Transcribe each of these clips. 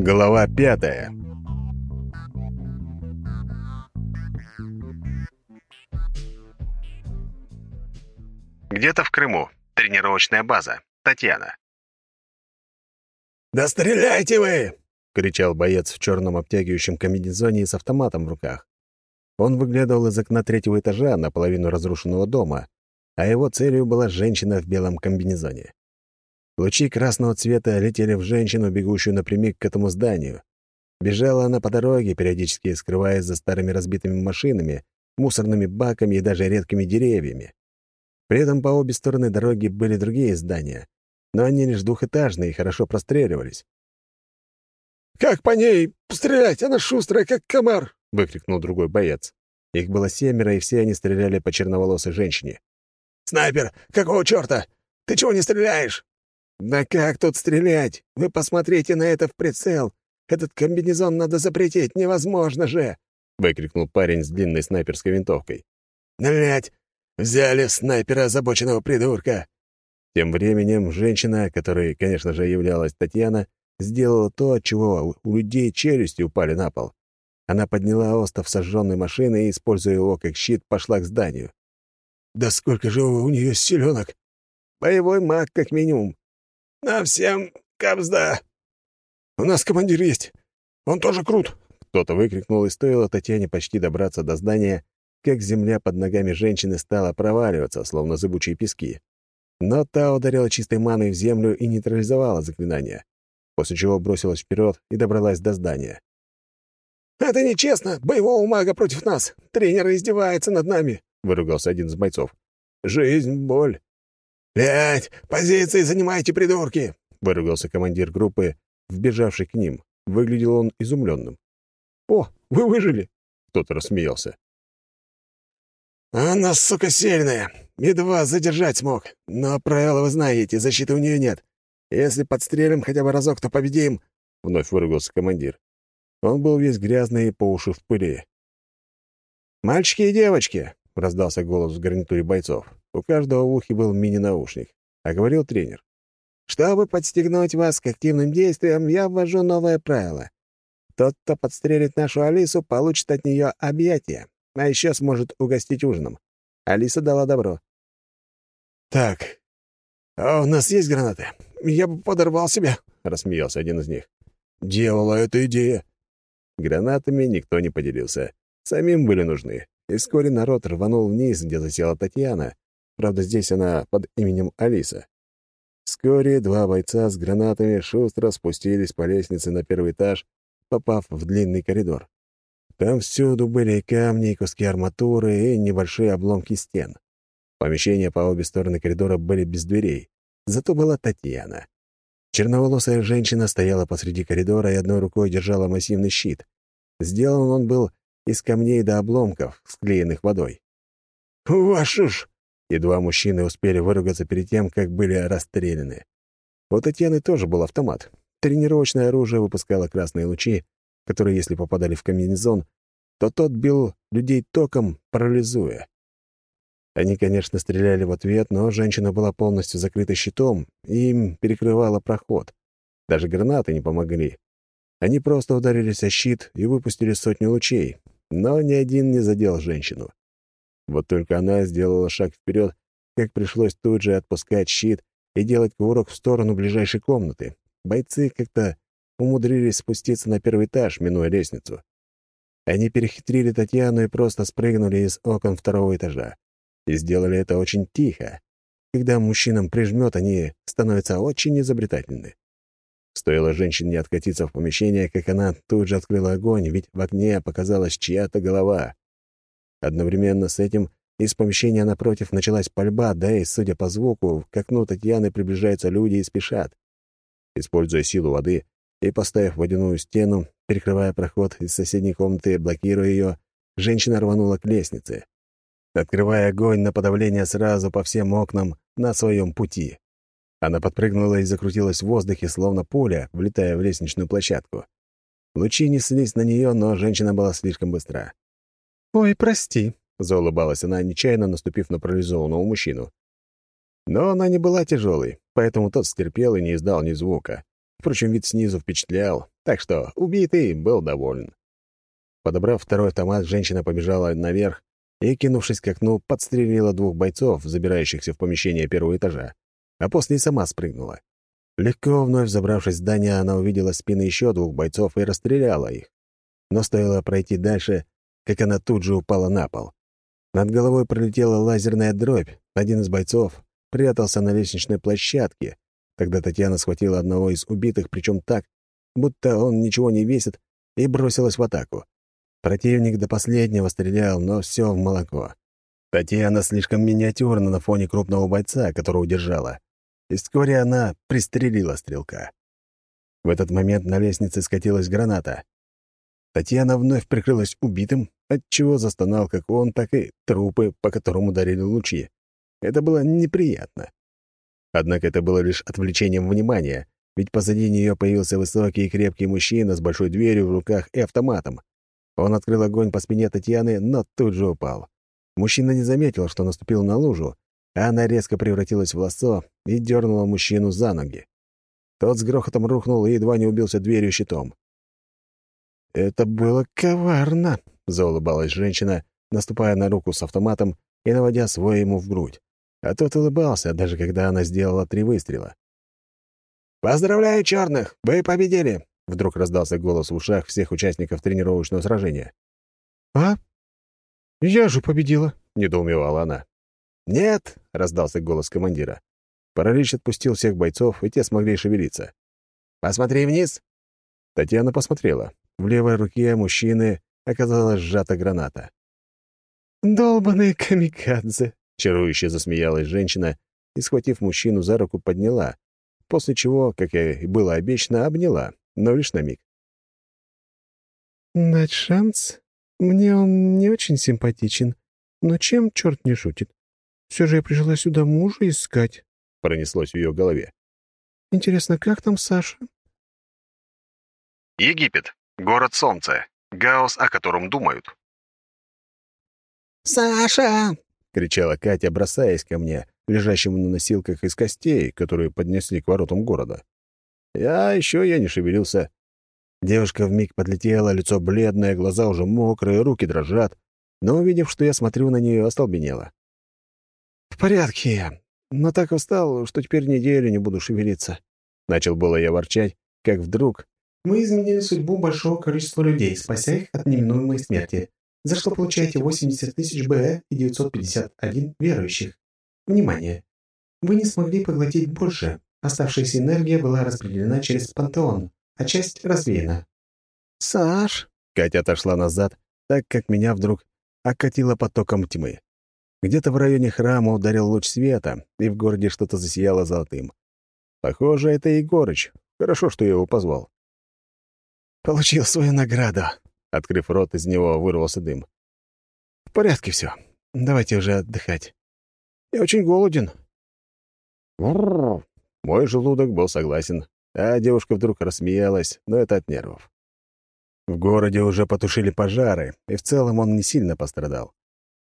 Глава пятая. Где-то в Крыму. Тренировочная база. Татьяна. «Да стреляйте вы!» — кричал боец в черном обтягивающем комбинезоне и с автоматом в руках. Он выглядывал из окна третьего этажа наполовину разрушенного дома, а его целью была женщина в белом комбинезоне. Лучи красного цвета летели в женщину, бегущую напрямик к этому зданию. Бежала она по дороге, периодически скрываясь за старыми разбитыми машинами, мусорными баками и даже редкими деревьями. При этом по обе стороны дороги были другие здания, но они лишь двухэтажные и хорошо простреливались. «Как по ней стрелять? Она шустрая, как комар!» — выкрикнул другой боец. Их было семеро, и все они стреляли по черноволосой женщине. «Снайпер! Какого черта? Ты чего не стреляешь?» «Да как тут стрелять? Вы посмотрите на это в прицел! Этот комбинезон надо запретить, невозможно же!» — выкрикнул парень с длинной снайперской винтовкой. «Блядь! Взяли снайпера озабоченного придурка!» Тем временем женщина, которой, конечно же, являлась Татьяна, сделала то, от чего у людей челюсти упали на пол. Она подняла остов сожженной машины и, используя его как щит, пошла к зданию. «Да сколько же у нее селенок?» «Боевой маг, как минимум. На всем кабзда. У нас командир есть. Он тоже крут. Кто-то выкрикнул, и стоило Татьяне почти добраться до здания, как земля под ногами женщины стала проваливаться, словно зыбучие пески. Но та ударила чистой маной в землю и нейтрализовала заклинание, после чего бросилась вперед и добралась до здания. «Это нечестно! Боевого мага против нас! Тренер издевается над нами!» — выругался один из бойцов. «Жизнь — боль. «Блядь, позиции занимайте, придурки!» — выругался командир группы, вбежавший к ним. Выглядел он изумленным. «О, вы выжили!» — кто-то рассмеялся. «Она, сука, сильная. Едва задержать смог. Но правила вы знаете, защиты у нее нет. Если подстрелим хотя бы разок, то победим!» — вновь выругался командир. Он был весь грязный и по уши в пыли. «Мальчики и девочки!» — раздался голос в гарнитуре бойцов. У каждого в ухе был мини-наушник, а говорил тренер. «Чтобы подстегнуть вас к активным действиям, я ввожу новое правило. Тот, кто подстрелит нашу Алису, получит от нее объятия, а еще сможет угостить ужином. Алиса дала добро». «Так, а у нас есть гранаты? Я бы подорвал себя», — рассмеялся один из них. «Дьявола, это идея». Гранатами никто не поделился. Самим были нужны. И вскоре народ рванул вниз, где засела Татьяна, Правда, здесь она под именем Алиса. Вскоре два бойца с гранатами шустро спустились по лестнице на первый этаж, попав в длинный коридор. Там всюду были камни, куски арматуры, и небольшие обломки стен. Помещения по обе стороны коридора были без дверей. Зато была Татьяна. Черноволосая женщина стояла посреди коридора и одной рукой держала массивный щит. Сделан он был из камней до обломков, склеенных водой. «Вашу ж!» Едва мужчины успели выругаться перед тем, как были расстреляны. У Татьяны тоже был автомат. Тренировочное оружие выпускало красные лучи, которые, если попадали в комбинезон, то тот бил людей током, парализуя. Они, конечно, стреляли в ответ, но женщина была полностью закрыта щитом, и им перекрывала проход. Даже гранаты не помогли. Они просто ударились о щит и выпустили сотни лучей, но ни один не задел женщину. Вот только она сделала шаг вперед, как пришлось тут же отпускать щит и делать кувырок в сторону ближайшей комнаты. Бойцы как-то умудрились спуститься на первый этаж, минуя лестницу. Они перехитрили Татьяну и просто спрыгнули из окон второго этажа. И сделали это очень тихо. Когда мужчинам прижмет, они становятся очень изобретательны. Стоило женщине откатиться в помещение, как она тут же открыла огонь, ведь в окне показалась чья-то голова. Одновременно с этим из помещения напротив началась пальба, да и, судя по звуку, к окну Татьяны приближаются люди и спешат. Используя силу воды и поставив водяную стену, перекрывая проход из соседней комнаты, блокируя ее, женщина рванула к лестнице, открывая огонь на подавление сразу по всем окнам на своем пути. Она подпрыгнула и закрутилась в воздухе, словно пуля, влетая в лестничную площадку. Лучи неслись на нее, но женщина была слишком быстра. «Ой, прости», — заулыбалась она, нечаянно наступив на парализованного мужчину. Но она не была тяжелой, поэтому тот стерпел и не издал ни звука. Впрочем, вид снизу впечатлял. Так что убитый был доволен. Подобрав второй автомат, женщина побежала наверх и, кинувшись к окну, подстрелила двух бойцов, забирающихся в помещение первого этажа, а после и сама спрыгнула. Легко вновь забравшись в здание, она увидела спины еще двух бойцов и расстреляла их. Но стоило пройти дальше, как она тут же упала на пол. Над головой пролетела лазерная дробь. Один из бойцов прятался на лестничной площадке. Тогда Татьяна схватила одного из убитых, причем так, будто он ничего не весит, и бросилась в атаку. Противник до последнего стрелял, но все в молоко. Татьяна слишком миниатюрна на фоне крупного бойца, которого удержала. И вскоре она пристрелила стрелка. В этот момент на лестнице скатилась граната. Татьяна вновь прикрылась убитым, отчего застонал как он, так и трупы, по которым ударили лучи. Это было неприятно. Однако это было лишь отвлечением внимания, ведь позади нее появился высокий и крепкий мужчина с большой дверью в руках и автоматом. Он открыл огонь по спине Татьяны, но тут же упал. Мужчина не заметил, что наступил на лужу, а она резко превратилась в лассо и дернула мужчину за ноги. Тот с грохотом рухнул и едва не убился дверью щитом. «Это было коварно», — заулыбалась женщина, наступая на руку с автоматом и наводя свой ему в грудь. А тот улыбался, даже когда она сделала три выстрела. «Поздравляю, черных! Вы победили! Вдруг раздался голос в ушах всех участников тренировочного сражения. «А? Я же победила!» — недоумевала она. «Нет!» — раздался голос командира. Паралич отпустил всех бойцов, и те смогли шевелиться. «Посмотри вниз!» Татьяна посмотрела. В левой руке мужчины оказалась сжата граната. «Долбаные камикадзе!» — чарующе засмеялась женщина и, схватив мужчину за руку, подняла, после чего, как и было обещано, обняла, но лишь на миг. «Дать шанс? Мне он не очень симпатичен, но чем черт не шутит? Все же я пришла сюда мужа искать», — пронеслось в ее голове. «Интересно, как там Саша?» Египет. Город Солнца. Гаос, о котором думают. «Саша!» — кричала Катя, бросаясь ко мне, лежащему на носилках из костей, которые поднесли к воротам города. Я еще я не шевелился. Девушка вмиг подлетела, лицо бледное, глаза уже мокрые, руки дрожат, но, увидев, что я смотрю на нее, остолбенела. «В порядке я, но так устал, что теперь неделю не буду шевелиться». Начал было я ворчать, как вдруг... «Мы изменили судьбу большого количества людей, спася их от неминуемой смерти, за что получаете 80 тысяч БЭ и 951 верующих. Внимание! Вы не смогли поглотить больше, Оставшаяся энергия была распределена через пантеон, а часть развеяна. «Саш!» — Катя отошла назад, так как меня вдруг окатило потоком тьмы. Где-то в районе храма ударил луч света, и в городе что-то засияло золотым. Похоже, это Егорыч. Хорошо, что я его позвал. «Получил свою награду!» Открыв рот, из него вырвался дым. «В порядке все. Давайте уже отдыхать. Я очень голоден». Мой желудок был согласен, а девушка вдруг рассмеялась, но это от нервов. В городе уже потушили пожары, и в целом он не сильно пострадал.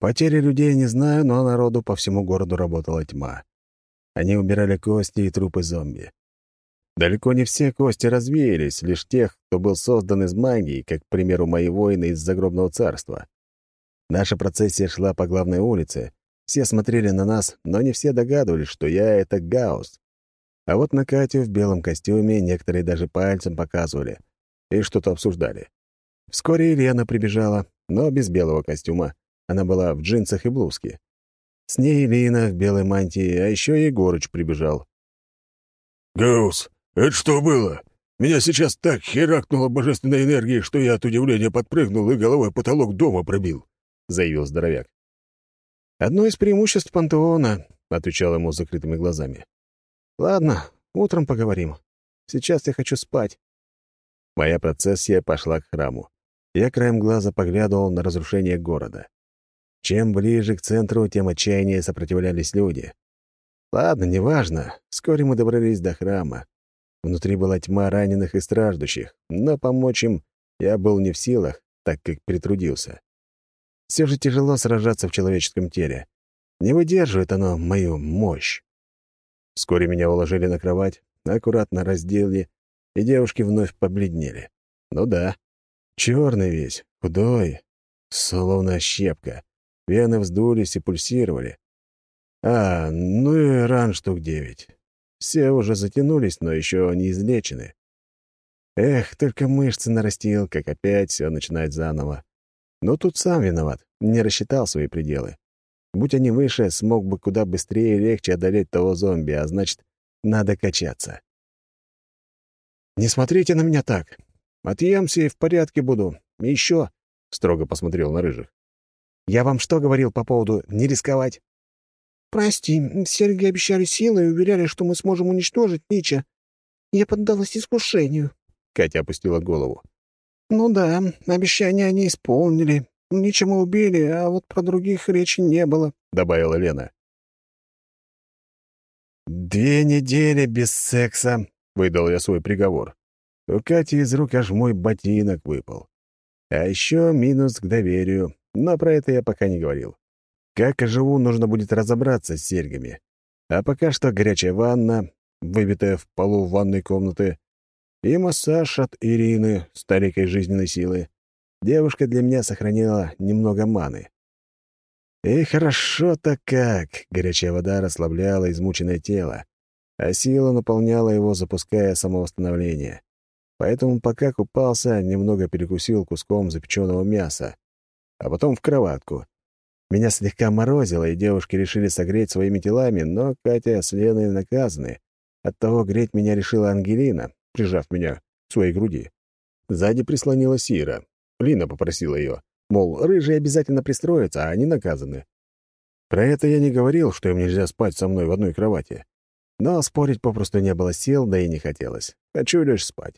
Потери людей не знаю, но народу по всему городу работала тьма. Они убирали кости и трупы зомби. Далеко не все кости развеялись, лишь тех, кто был создан из магии, как, к примеру, мои воины из Загробного царства. Наша процессия шла по главной улице. Все смотрели на нас, но не все догадывались, что я — это Гаус. А вот на Катю в белом костюме некоторые даже пальцем показывали и что-то обсуждали. Вскоре Елена прибежала, но без белого костюма. Она была в джинсах и блузке. С ней Лина в белой мантии, а еще Егорыч прибежал. «Гаус, это что было? Меня сейчас так херакнуло божественной энергией, что я от удивления подпрыгнул и головой потолок дома пробил», — заявил здоровяк. «Одно из преимуществ пантеона», — отвечал ему с закрытыми глазами. Ладно, утром поговорим. Сейчас я хочу спать. Моя процессия пошла к храму. Я краем глаза поглядывал на разрушение города. Чем ближе к центру, тем отчаяннее сопротивлялись люди. Ладно, неважно. Вскоре мы добрались до храма. Внутри была тьма раненых и страждущих, но помочь им я был не в силах, так как перетрудился. Все же тяжело сражаться в человеческом теле. Не выдерживает оно мою мощь. Вскоре меня уложили на кровать, аккуратно раздели, и девушки вновь побледнели. Ну да. Черный весь, худой, словно щепка. Вены вздулись и пульсировали. А, ну и ран штук девять. Все уже затянулись, но еще не излечены. Эх, только мышцы нарастил, как опять все начинать заново. Но тут сам виноват, не рассчитал свои пределы. Будь они выше, смог бы куда быстрее и легче одолеть того зомби, а значит, надо качаться. «Не смотрите на меня так. Отъемся и в порядке буду. Еще...» — строго посмотрел на рыжих. «Я вам что говорил по поводу не рисковать?» «Прости, серьги обещали силы и уверяли, что мы сможем уничтожить Нича. Я поддалась искушению». Катя опустила голову. «Ну да, обещания они исполнили. Ничему убили, а вот про других речи не было», — добавила Лена. «Две недели без секса», — выдал я свой приговор. У Кати из рук аж мой ботинок выпал. А еще минус к доверию, но про это я пока не говорил. Как живу, нужно будет разобраться с серьгами. А пока что горячая ванна, выбитая в полу ванной комнаты, и массаж от Ирины, старикой жизненной силы. Девушка для меня сохранила немного маны. И хорошо-то как! Горячая вода расслабляла измученное тело, а сила наполняла его, запуская самовосстановление. Поэтому пока купался, немного перекусил куском запеченного мяса, а потом в кроватку. Меня слегка морозило, и девушки решили согреть своими телами, но Катя с Леной наказаны. Оттого греть меня решила Ангелина, прижав меня к своей груди. Сзади прислонила Сира. Лина попросила ее. Мол, рыжие обязательно пристроятся, а они наказаны. Про это я не говорил, что им нельзя спать со мной в одной кровати. Но спорить попросту не было сил, да и не хотелось. Хочу лишь спать.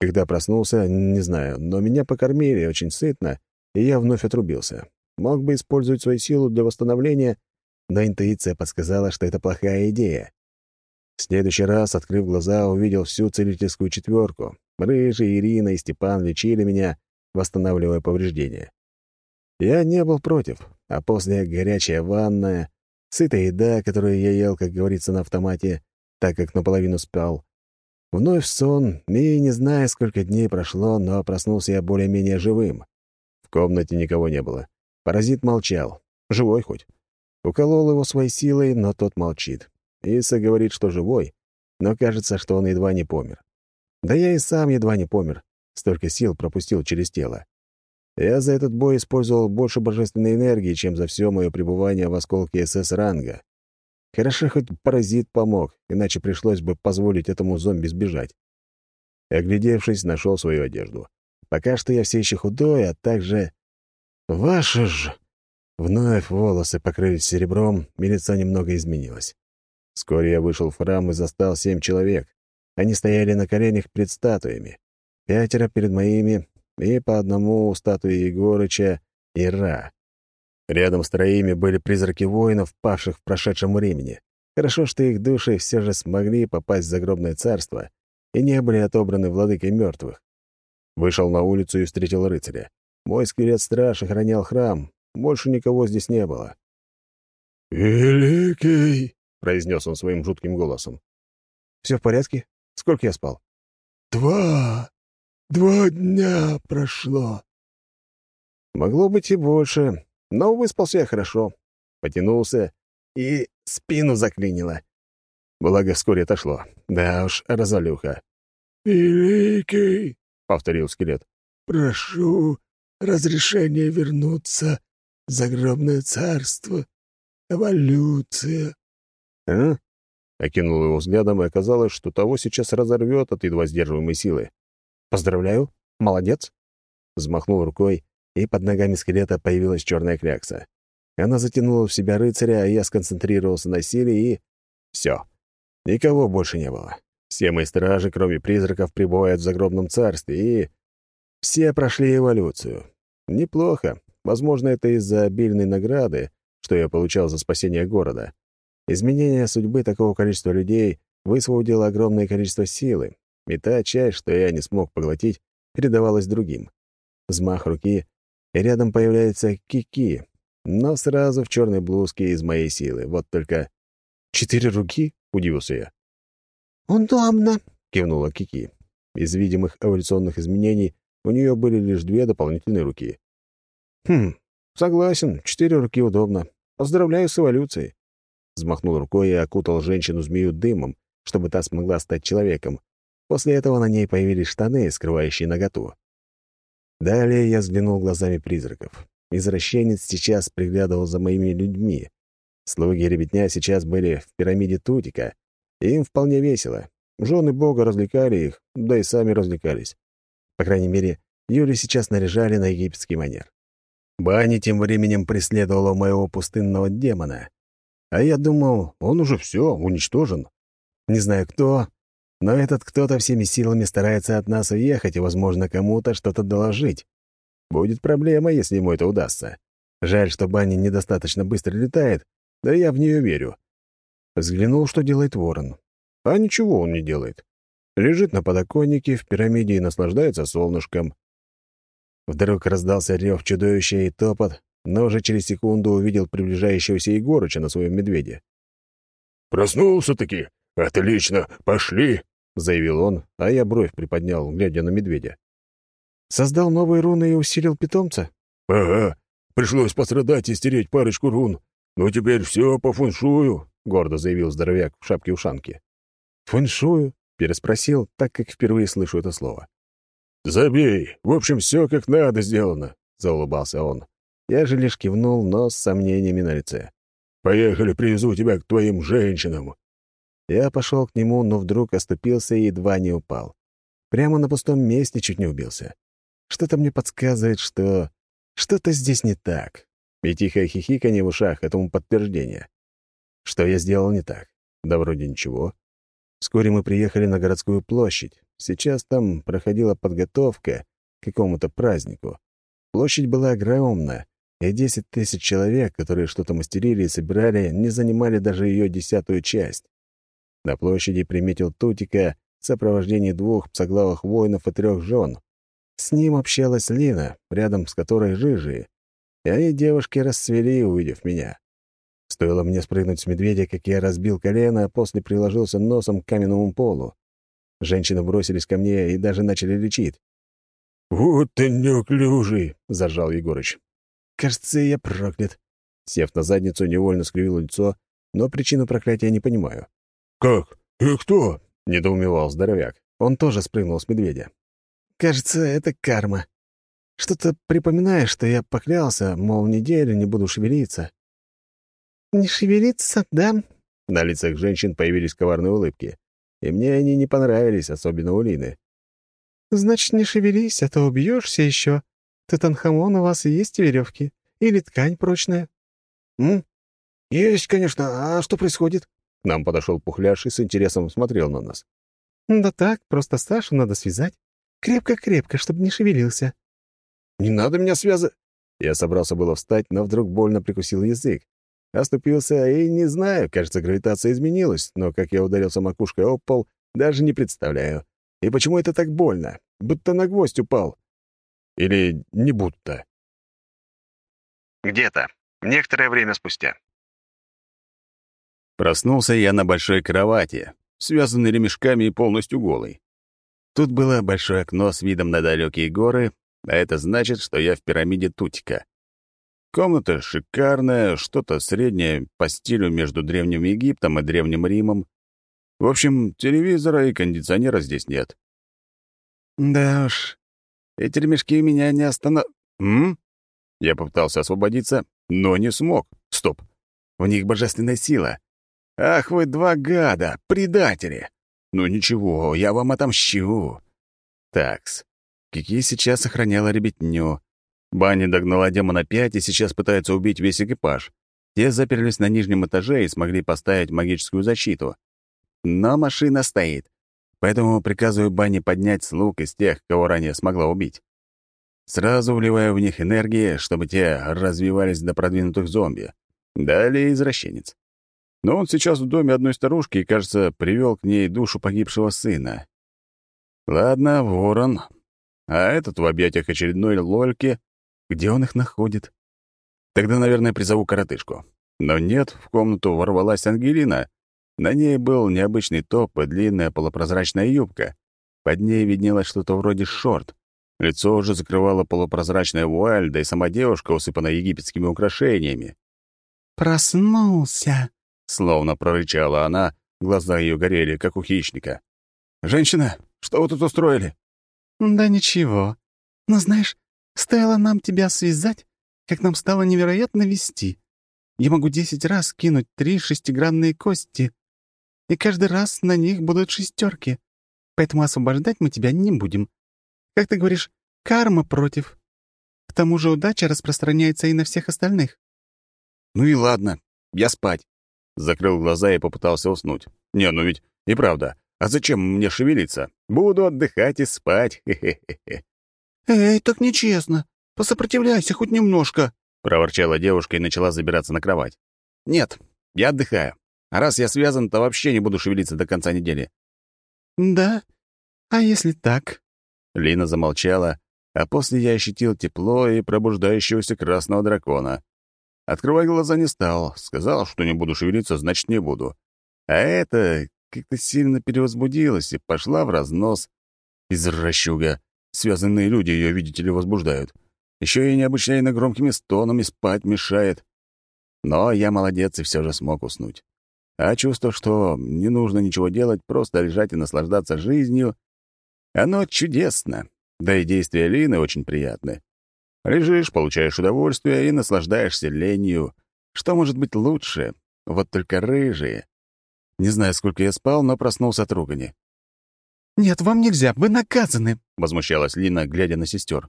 Когда проснулся, не знаю, но меня покормили очень сытно, и я вновь отрубился. Мог бы использовать свою силу для восстановления, но интуиция подсказала, что это плохая идея. В следующий раз, открыв глаза, увидел всю целительскую четверку. Рыжий, Ирина и Степан лечили меня, восстанавливая повреждения. Я не был против, а после горячая ванная, сытая еда, которую я ел, как говорится, на автомате, так как наполовину спал. Вновь сон, и не знаю, сколько дней прошло, но проснулся я более-менее живым. Комнате никого не было. Паразит молчал. Живой хоть. Уколол его своей силой, но тот молчит. Иса говорит, что живой, но кажется, что он едва не помер. Да я и сам едва не помер. Столько сил пропустил через тело. Я за этот бой использовал больше божественной энергии, чем за все мое пребывание в осколке СС-ранга. Хорошо, хоть паразит помог, иначе пришлось бы позволить этому зомби сбежать. Оглядевшись, нашел свою одежду. Пока что я все еще худой, а также... Ваши ж... Вновь волосы покрылись серебром, и лицо немного изменилось. Вскоре я вышел в храм и застал семь человек. Они стояли на коленях перед статуями. Пятеро перед моими, и по одному у статуи Егорыча и Ра. Рядом с троими были призраки воинов, павших в прошедшем времени. Хорошо, что их души все же смогли попасть в загробное царство и не были отобраны владыкой мертвых. Вышел на улицу и встретил рыцаря. Мой скелет-страж охранял храм, больше никого здесь не было. «Великий!» — произнес он своим жутким голосом. «Все в порядке? Сколько я спал?» «Два! Два дня прошло!» Могло быть и больше, но выспался я хорошо. Потянулся и спину заклинило. Благо, вскоре отошло. Да уж, разолюха. «Великий!» — повторил скелет. «Прошу разрешения вернуться в загробное царство. Эволюция». «А?» — окинул его взглядом, и оказалось, что того сейчас разорвет от едва сдерживаемой силы. «Поздравляю! Молодец!» Взмахнул рукой, и под ногами скелета появилась черная клякса. Она затянула в себя рыцаря, а я сконцентрировался на силе и... Все. Никого больше не было. Все мои стражи, кроме призраков, прибывают в загробном царстве, и... Все прошли эволюцию. Неплохо. Возможно, это из-за обильной награды, что я получал за спасение города. Изменение судьбы такого количества людей высвободило огромное количество силы, и та часть, что я не смог поглотить, передавалась другим. Взмах руки, и рядом появляется Кики, но сразу в черной блузке из моей силы. Вот только... «Четыре руки?» — удивился я. «Удобно», — кивнула Кики. Из видимых эволюционных изменений у нее были лишь две дополнительные руки. «Хм, согласен, четыре руки удобно. Поздравляю с эволюцией». Взмахнул рукой и окутал женщину-змею дымом, чтобы та смогла стать человеком. После этого на ней появились штаны, скрывающие наготу. Далее я взглянул глазами призраков. Извращенец сейчас приглядывал за моими людьми. Слуги ребятня сейчас были в пирамиде Тутика, и им вполне весело. Жены бога развлекали их, да и сами развлекались. По крайней мере, Юли сейчас наряжали на египетский манер. Бани тем временем преследовала моего пустынного демона. А я думал, он уже все, уничтожен. Не знаю кто, но этот кто-то всеми силами старается от нас уехать и, возможно, кому-то что-то доложить. Будет проблема, если ему это удастся. Жаль, что Банни недостаточно быстро летает, да я в нее верю. Взглянул, что делает ворон. А ничего он не делает. Лежит на подоконнике в пирамиде и наслаждается солнышком. Вдруг раздался рев чудовища и топот, но уже через секунду увидел приближающегося Егорыча на своем медведе. «Проснулся-таки! Отлично! Пошли!» — заявил он, а я бровь приподнял, глядя на медведя. «Создал новые руны и усилил питомца?» «Ага. Пришлось пострадать и стереть парочку рун. Но теперь все по фуншую», — гордо заявил здоровяк в шапке-ушанке. «Фэншую?» — переспросил, так как впервые слышу это слово. «Забей! В общем, все как надо сделано», — заулыбался он. Я же лишь кивнул, но с сомнениями на лице. «Поехали, привезу тебя к твоим женщинам». Я пошел к нему, но вдруг оступился и едва не упал. Прямо на пустом месте чуть не убился. Что-то мне подсказывает, что что-то здесь не так. И тихое хихиканье в ушах этому подтверждение. Что я сделал не так? Да вроде ничего. Вскоре мы приехали на городскую площадь. Сейчас там проходила подготовка к какому-то празднику. Площадь была огромная, и десять тысяч человек, которые что-то мастерили и собирали, не занимали даже ее десятую часть. На площади приметил Тутика в сопровождении двух псоглавых воинов и трех жен. С ним общалась Лина, рядом с которой Жижи, и они девушки расцвели, увидев меня. Стоило мне спрыгнуть с медведя, как я разбил колено, а после приложился носом к каменному полу. Женщины бросились ко мне и даже начали лечить. «Вот ты неуклюжий!» — заржал Егорыч. «Кажется, я проклят». Сев на задницу, невольно скривил лицо, но причину проклятия не понимаю. «Как? И кто?» — недоумевал здоровяк. Он тоже спрыгнул с медведя. «Кажется, это карма. Что-то припоминаешь, что я поклялся, мол, неделю не буду шевелиться». «Не шевелиться, да?» На лицах женщин появились коварные улыбки. И мне они не понравились, особенно у Лины. «Значит, не шевелись, а то убьешься еще. Тутанхамон, у вас есть веревки? Или ткань прочная?» «М? Есть, конечно. А что происходит?» К нам подошел Пухляш и с интересом смотрел на нас. «Да так, просто Сашу надо связать. Крепко-крепко, чтобы не шевелился». «Не надо меня связать!» Я собрался было встать, но вдруг больно прикусил язык. Оступился и не знаю, кажется, гравитация изменилась, но как я ударился макушкой об пол, даже не представляю. И почему это так больно? Будто на гвоздь упал. Или не будто. Где-то. Некоторое время спустя. Проснулся я на большой кровати, связанный ремешками и полностью голый. Тут было большое окно с видом на далекие горы, а это значит, что я в пирамиде Тутика. Комната шикарная, что-то среднее по стилю между Древним Египтом и Древним Римом. В общем, телевизора и кондиционера здесь нет. Да уж, эти ремешки меня не останов... М? Я попытался освободиться, но не смог. Стоп. В них божественная сила. Ах вы два гада, предатели! Ну ничего, я вам отомщу. Такс. Кики сейчас охраняла ребятню. Банни догнала демона пять и сейчас пытается убить весь экипаж. Те заперлись на нижнем этаже и смогли поставить магическую защиту. Но машина стоит. Поэтому приказываю Банни поднять слуг из тех, кого ранее смогла убить. Сразу вливаю в них энергии, чтобы те развивались до продвинутых зомби. Далее извращенец. Но он сейчас в доме одной старушки и, кажется, привел к ней душу погибшего сына. Ладно, ворон. А этот в объятиях очередной лольки где он их находит? Тогда, наверное, призову коротышку. Но нет, в комнату ворвалась Ангелина. На ней был необычный топ и длинная полупрозрачная юбка. Под ней виднелось что-то вроде шорт. Лицо уже закрывала полупрозрачная вуаль, да и сама девушка усыпана египетскими украшениями. «Проснулся!» — словно прорычала она, глаза ее горели, как у хищника. «Женщина, что вы тут устроили?» «Да ничего. Но знаешь, стоило нам тебя связать, как нам стало невероятно вести. Я могу десять раз кинуть три шестигранные кости, и каждый раз на них будут шестерки. Поэтому освобождать мы тебя не будем. Как ты говоришь, карма против. К тому же удача распространяется и на всех остальных. «Ну и ладно, я спать». Закрыл глаза и попытался уснуть. «Не, ну ведь и правда. А зачем мне шевелиться? Буду отдыхать и спать. Хе-хе-хе». «Эй, так нечестно. Посопротивляйся хоть немножко», — проворчала девушка и начала забираться на кровать. «Нет, я отдыхаю. А раз я связан, то вообще не буду шевелиться до конца недели». «Да? А если так?» Лина замолчала, а после я ощутил тепло и пробуждающегося красного дракона. Открывать глаза не стал. Сказал, что не буду шевелиться, значит, не буду. А это как-то сильно перевозбудилась и пошла в разнос. Извращуга. Связанные люди ее, видите ли, возбуждают. Еще и необычайно громкими стонами спать мешает. Но я молодец и все же смог уснуть. А чувство, что не нужно ничего делать, просто лежать и наслаждаться жизнью, оно чудесно. Да и действия Лины очень приятны. Лежишь, получаешь удовольствие и наслаждаешься ленью. Что может быть лучше? Вот только рыжие. Не знаю, сколько я спал, но проснулся от ругани. «Нет, вам нельзя, вы наказаны», — возмущалась Лина, глядя на сестер.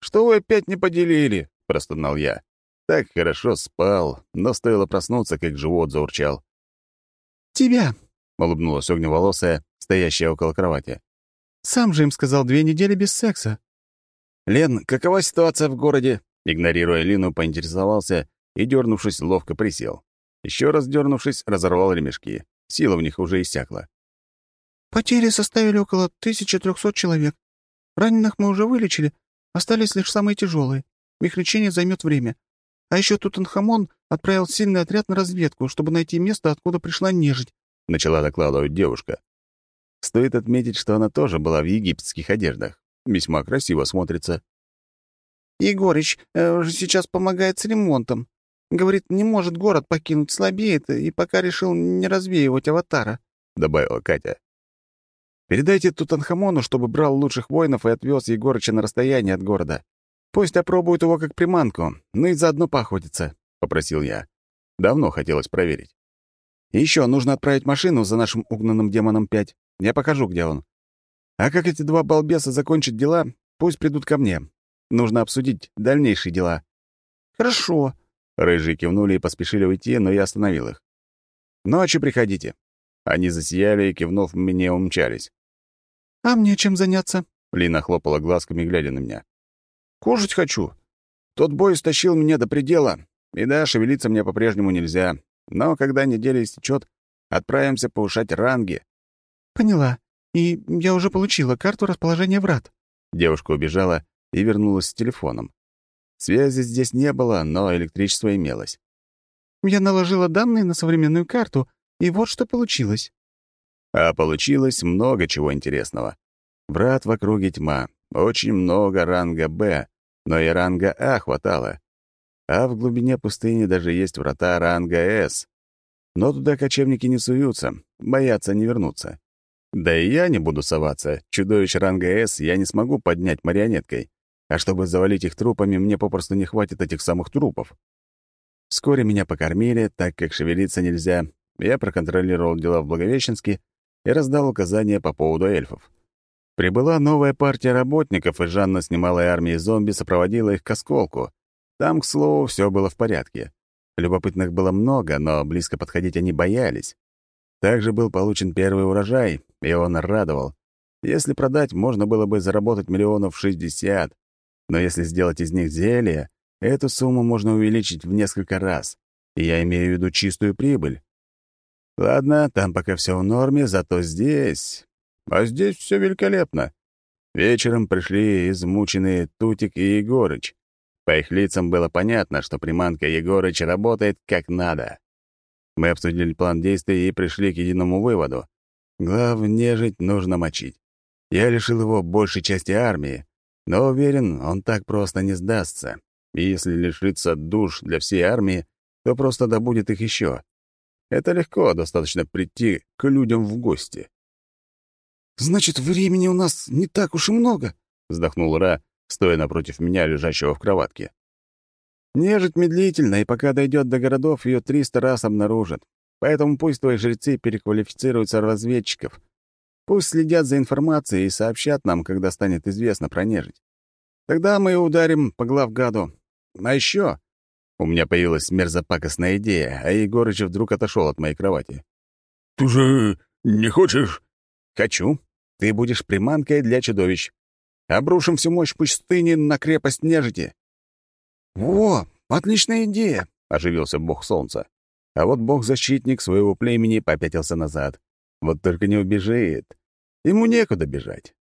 «Что вы опять не поделили?» — простонал я. Так хорошо спал, но стоило проснуться, как живот заурчал. «Тебя», — улыбнулась огневолосая, стоящая около кровати. «Сам же им сказал две недели без секса». «Лен, какова ситуация в городе?» Игнорируя Лину, поинтересовался и, дернувшись, ловко присел. Еще раз дернувшись, разорвал ремешки. Сила в них уже иссякла. «Потери составили около 1300 человек. Раненых мы уже вылечили, остались лишь самые тяжелые. Их лечение займет время. А еще Тутанхамон отправил сильный отряд на разведку, чтобы найти место, откуда пришла нежить», — начала докладывать девушка. Стоит отметить, что она тоже была в египетских одеждах. Весьма красиво смотрится. «Егорыч э, сейчас помогает с ремонтом. Говорит, не может город покинуть, слабеет, и пока решил не развеивать аватара», — добавила Катя. «Передайте Тутанхамону, чтобы брал лучших воинов и отвез Егорыча на расстояние от города. Пусть опробует его как приманку, ну и заодно поохотится», — попросил я. Давно хотелось проверить. Еще нужно отправить машину за нашим угнанным демоном 5. Я покажу, где он. А как эти два балбеса закончат дела, пусть придут ко мне. Нужно обсудить дальнейшие дела». «Хорошо». Рыжие кивнули и поспешили уйти, но я остановил их. «Ночью приходите». Они засияли и, кивнув, мне умчались. «А мне чем заняться?» Лина хлопала глазками, глядя на меня. «Кушать хочу. Тот бой стащил меня до предела. И да, шевелиться мне по-прежнему нельзя. Но когда неделя истечет, отправимся повышать ранги». «Поняла. И я уже получила карту расположения врат». Девушка убежала и вернулась с телефоном. Связи здесь не было, но электричество имелось. «Я наложила данные на современную карту, и вот что получилось». А получилось много чего интересного. Врат в округе тьма, очень много ранга «Б», но и ранга «А» хватало. А в глубине пустыни даже есть врата ранга «С». Но туда кочевники не суются, боятся не вернуться. Да и я не буду соваться. Чудовищ ранга С я не смогу поднять марионеткой. А чтобы завалить их трупами, мне попросту не хватит этих самых трупов. Вскоре меня покормили, так как шевелиться нельзя. Я проконтролировал дела в Благовещенске и раздал указания по поводу эльфов. Прибыла новая партия работников, и Жанна с немалой армией зомби сопроводила их к осколку. Там, к слову, все было в порядке. Любопытных было много, но близко подходить они боялись. Также был получен первый урожай, и он радовал. Если продать, можно было бы заработать миллионов шестьдесят. Но если сделать из них зелье, эту сумму можно увеличить в несколько раз. И я имею в виду чистую прибыль. Ладно, там пока все в норме, зато здесь... А здесь все великолепно. Вечером пришли измученные Тутик и Егорыч. По их лицам было понятно, что приманка Егорыч работает как надо. Мы обсудили план действий и пришли к единому выводу. Глав нежить нужно мочить. Я лишил его большей части армии, но уверен, он так просто не сдастся. И если лишиться душ для всей армии, то просто добудет их еще. Это легко, достаточно прийти к людям в гости. «Значит, времени у нас не так уж и много», — вздохнул Ра, стоя напротив меня, лежащего в кроватке. «Нежить медлительно, и пока дойдет до городов, ее триста раз обнаружат. Поэтому пусть твои жрецы переквалифицируются в разведчиков. Пусть следят за информацией и сообщат нам, когда станет известно про нежить. Тогда мы ударим по главгаду. А еще у меня появилась мерзопакостная идея, а Егорыч вдруг отошел от моей кровати. «Ты же не хочешь?» «Хочу. Ты будешь приманкой для чудовищ. Обрушим всю мощь пустыни на крепость нежити». «О, отличная идея!» — оживился бог солнца. А вот бог-защитник своего племени попятился назад. Вот только не убежит. Ему некуда бежать.